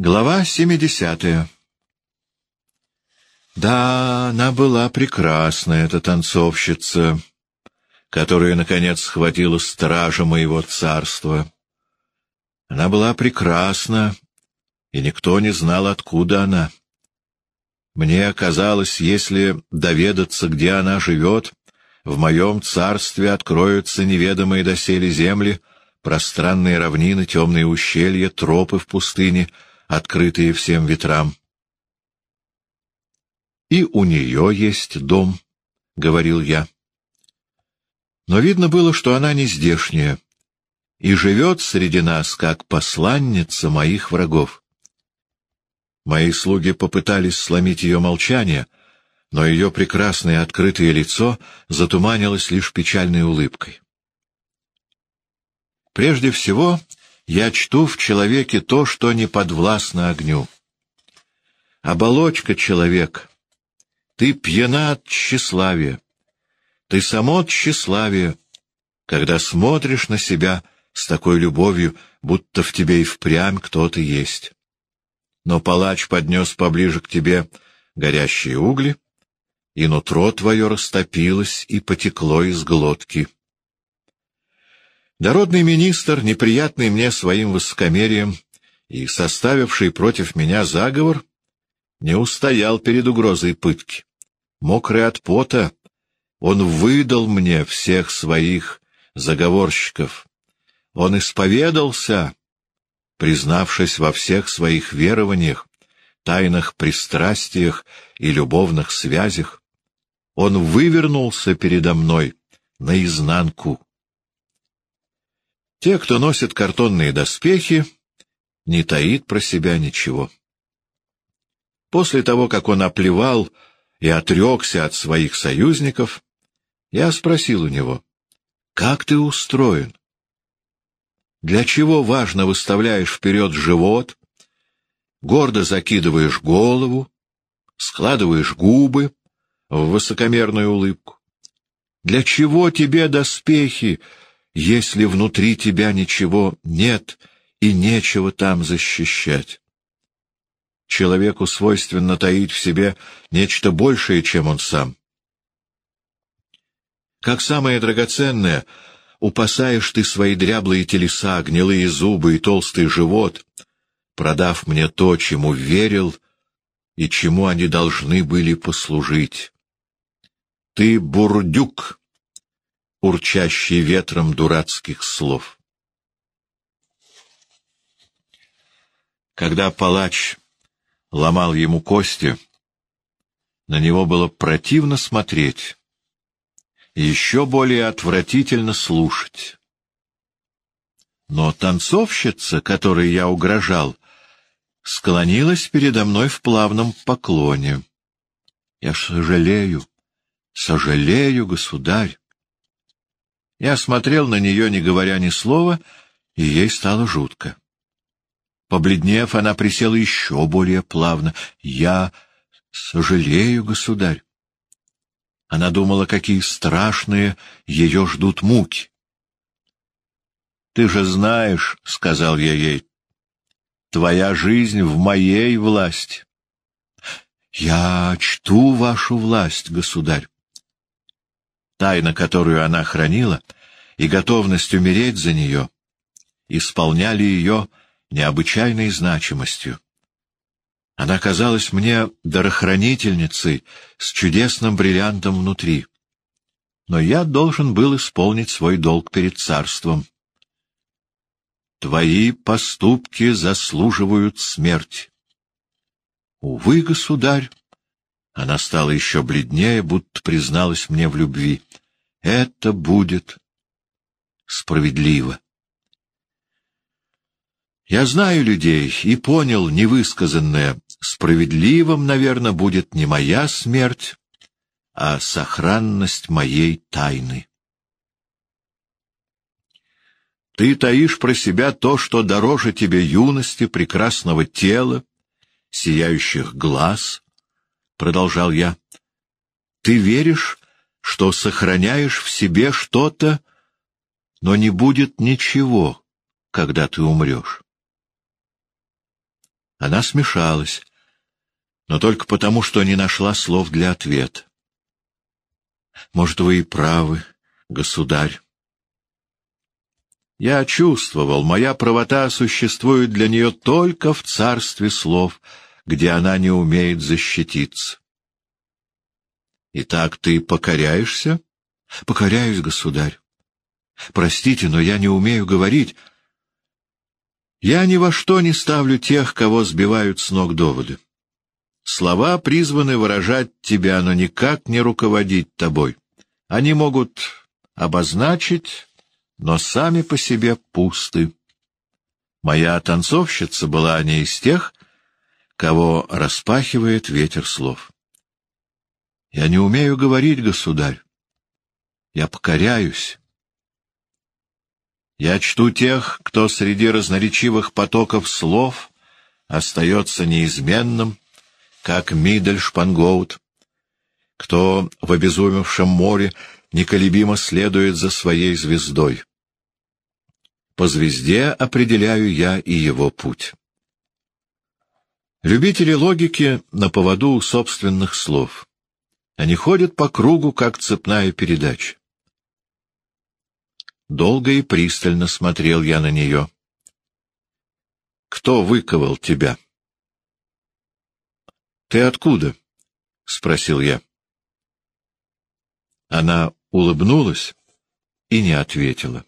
Глава семидесятая Да, она была прекрасная, эта танцовщица, которая, наконец, схватила стража моего царства. Она была прекрасна, и никто не знал, откуда она. Мне казалось, если доведаться, где она живет, в моем царстве откроются неведомые доселе земли, пространные равнины, темные ущелья, тропы в пустыне — открытые всем ветрам. «И у нее есть дом», — говорил я. Но видно было, что она не здешняя и живет среди нас, как посланница моих врагов. Мои слуги попытались сломить ее молчание, но ее прекрасное открытое лицо затуманилось лишь печальной улыбкой. Прежде всего, я чту в человеке то, что не подвластно огню. Оболочка человек. Ты пьяна от тщеславия. Ты само тщеславие, когда смотришь на себя с такой любовью, будто в тебе и впрямь кто-то есть. Но палач поднес поближе к тебе горящие угли, и нутро твое растопилось и потекло из глотки. Дородный министр, неприятный мне своим высокомерием и составивший против меня заговор, не устоял перед угрозой пытки. Мокрый от пота, он выдал мне всех своих заговорщиков. Он исповедался, признавшись во всех своих верованиях, тайных пристрастиях и любовных связях. Он вывернулся передо мной наизнанку. Те, кто носит картонные доспехи, не таит про себя ничего. После того, как он оплевал и отрекся от своих союзников, я спросил у него, «Как ты устроен? Для чего важно выставляешь вперед живот, гордо закидываешь голову, складываешь губы в высокомерную улыбку? Для чего тебе доспехи, если внутри тебя ничего нет и нечего там защищать. Человеку свойственно таить в себе нечто большее, чем он сам. Как самое драгоценное, упасаешь ты свои дряблые телеса, гнилые зубы и толстый живот, продав мне то, чему верил и чему они должны были послужить. Ты бурдюк, урчащий ветром дурацких слов. Когда палач ломал ему кости, на него было противно смотреть, еще более отвратительно слушать. Но танцовщица, которой я угрожал, склонилась передо мной в плавном поклоне. Я сожалею, сожалею, государь. Я смотрел на нее, не говоря ни слова, и ей стало жутко. Побледнев, она присела еще более плавно. «Я сожалею, государь». Она думала, какие страшные ее ждут муки. «Ты же знаешь, — сказал я ей, — твоя жизнь в моей власти». «Я чту вашу власть, государь тайна, которую она хранила, и готовность умереть за нее, исполняли ее необычайной значимостью. Она казалась мне дарохранительницей с чудесным бриллиантом внутри. Но я должен был исполнить свой долг перед царством. Твои поступки заслуживают смерти. Увы, государь, она стала еще бледнее, будто призналась мне в любви. Это будет справедливо. Я знаю людей и понял невысказанное. Справедливым, наверное, будет не моя смерть, а сохранность моей тайны. Ты таишь про себя то, что дороже тебе юности, прекрасного тела, сияющих глаз, — продолжал я, — ты веришь, что сохраняешь в себе что-то, но не будет ничего, когда ты умрешь. Она смешалась, но только потому, что не нашла слов для ответа. Может, вы и правы, государь. Я чувствовал, моя правота существует для нее только в царстве слов, где она не умеет защититься. Итак, ты покоряешься? Покоряюсь, государь. Простите, но я не умею говорить. Я ни во что не ставлю тех, кого сбивают с ног доводы. Слова призваны выражать тебя, но никак не руководить тобой. Они могут обозначить, но сами по себе пусты. Моя танцовщица была не из тех, кого распахивает ветер слов. Я не умею говорить, государь. Я покоряюсь. Я чту тех, кто среди разноречивых потоков слов остается неизменным, как Мидель Шпангоут, кто в обезумевшем море неколебимо следует за своей звездой. По звезде определяю я и его путь. Любители логики на поводу собственных слов. Они ходят по кругу, как цепная передача. Долго и пристально смотрел я на нее. «Кто выковал тебя?» «Ты откуда?» — спросил я. Она улыбнулась и не ответила.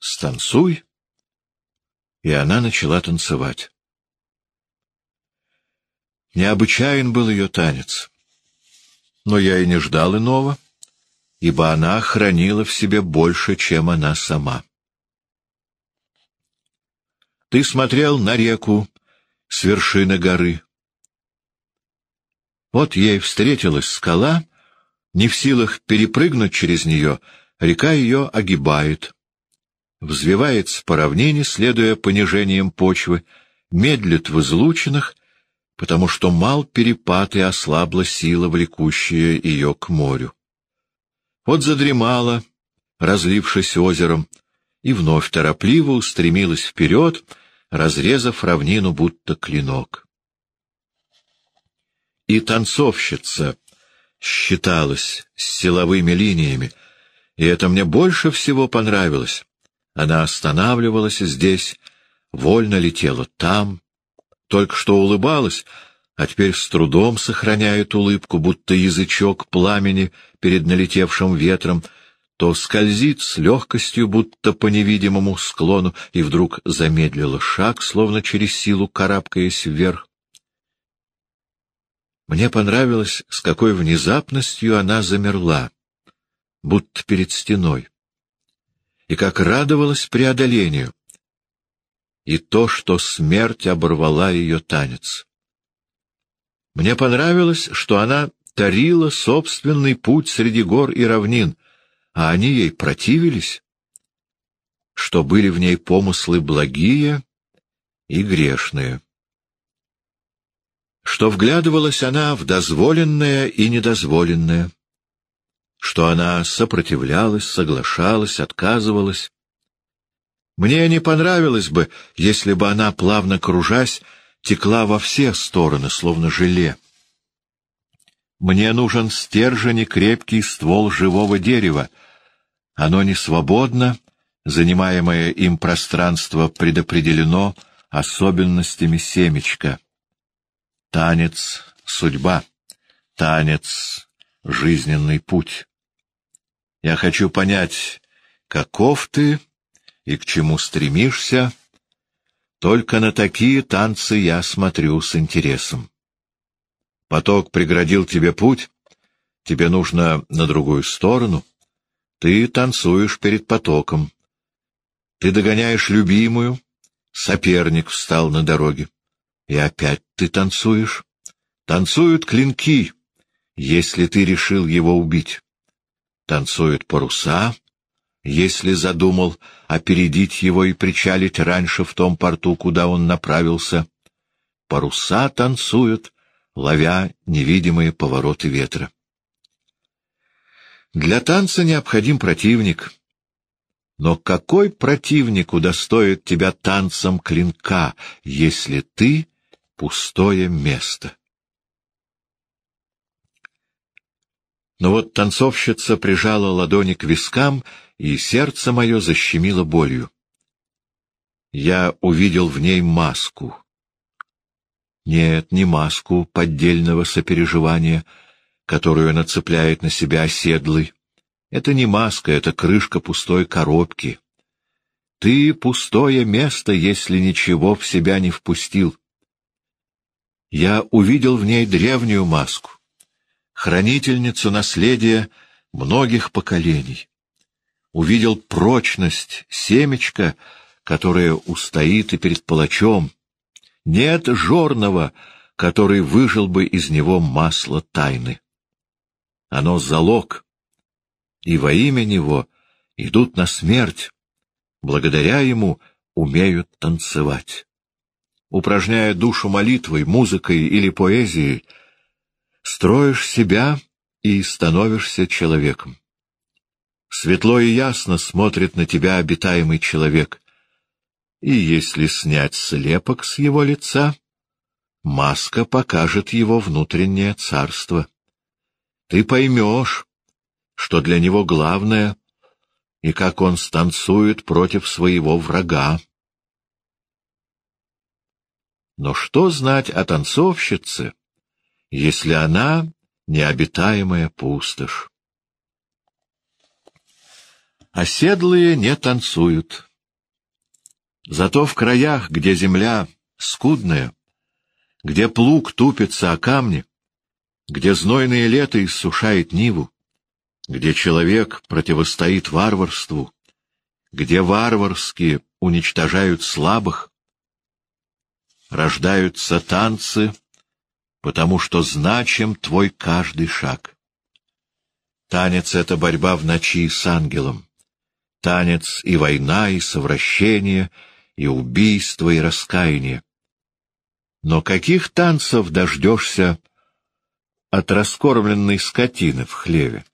«Станцуй!» И она начала танцевать. Необычайен был ее танец. Но я и не ждал иного ибо она хранила в себе больше, чем она сама. Ты смотрел на реку с вершины горы. Вот ей встретилась скала, не в силах перепрыгнуть через нее, река ее огибает. Взвивается по равнине, следуя понижением почвы, медлит в излучинах, потому что мал перепад и ослабла сила, влекущая ее к морю. Вот задремала, разлившись озером, и вновь торопливо устремилась вперед, разрезав равнину будто клинок. И танцовщица считалась с силовыми линиями, и это мне больше всего понравилось. Она останавливалась здесь, вольно летела там, только что улыбалась, а теперь с трудом сохраняет улыбку, будто язычок пламени перед налетевшим ветром, то скользит с легкостью, будто по невидимому склону, и вдруг замедлила шаг, словно через силу карабкаясь вверх. Мне понравилось, с какой внезапностью она замерла, будто перед стеной, и как радовалась преодолению, и то, что смерть оборвала ее танец. Мне понравилось, что она тарила собственный путь среди гор и равнин, а они ей противились, что были в ней помыслы благие и грешные. Что вглядывалась она в дозволенное и недозволенное, что она сопротивлялась, соглашалась, отказывалась. Мне не понравилось бы, если бы она, плавно кружась, текла во все стороны, словно желе. Мне нужен стержень и крепкий ствол живого дерева. Оно не свободно, занимаемое им пространство предопределено особенностями семечка. Танец — судьба, танец — жизненный путь. Я хочу понять, каков ты и к чему стремишься, только на такие танцы я смотрю с интересом. Поток преградил тебе путь, тебе нужно на другую сторону. Ты танцуешь перед потоком. Ты догоняешь любимую, соперник встал на дороге. И опять ты танцуешь. Танцуют клинки, если ты решил его убить. Танцуют паруса, если задумал опередить его и причалить раньше в том порту, куда он направился. Паруса танцуют, ловя невидимые повороты ветра. Для танца необходим противник. Но какой противник удостоит тебя танцем клинка, если ты — пустое место? Но вот танцовщица прижала ладони к вискам, и сердце мое защемило болью. Я увидел в ней маску. Нет, не маску поддельного сопереживания, которую нацепляет на себя оседлый. Это не маска, это крышка пустой коробки. Ты — пустое место, если ничего в себя не впустил. Я увидел в ней древнюю маску, хранительницу наследия многих поколений. Увидел прочность семечка, которое устоит и перед палачом. Нет жорного, который выжил бы из него масло тайны. Оно залог, и во имя него идут на смерть, благодаря ему умеют танцевать. Упражняя душу молитвой, музыкой или поэзией, строишь себя и становишься человеком. Светло и ясно смотрит на тебя обитаемый человек, и если снять слепок с его лица, маска покажет его внутреннее царство. Ты поймешь, что для него главное, и как он станцует против своего врага. Но что знать о танцовщице, если она необитаемая пустошь? Оседлые не танцуют. Зато в краях, где земля скудная, где плуг тупится о камни, где знойное лето иссушает ниву, где человек противостоит варварству, где варварские уничтожают слабых, рождаются танцы, потому что значим твой каждый шаг. Танец — это борьба в ночи с ангелом. Танец и война, и совращение, и убийство, и раскаяние. Но каких танцев дождешься от раскормленной скотины в хлеве?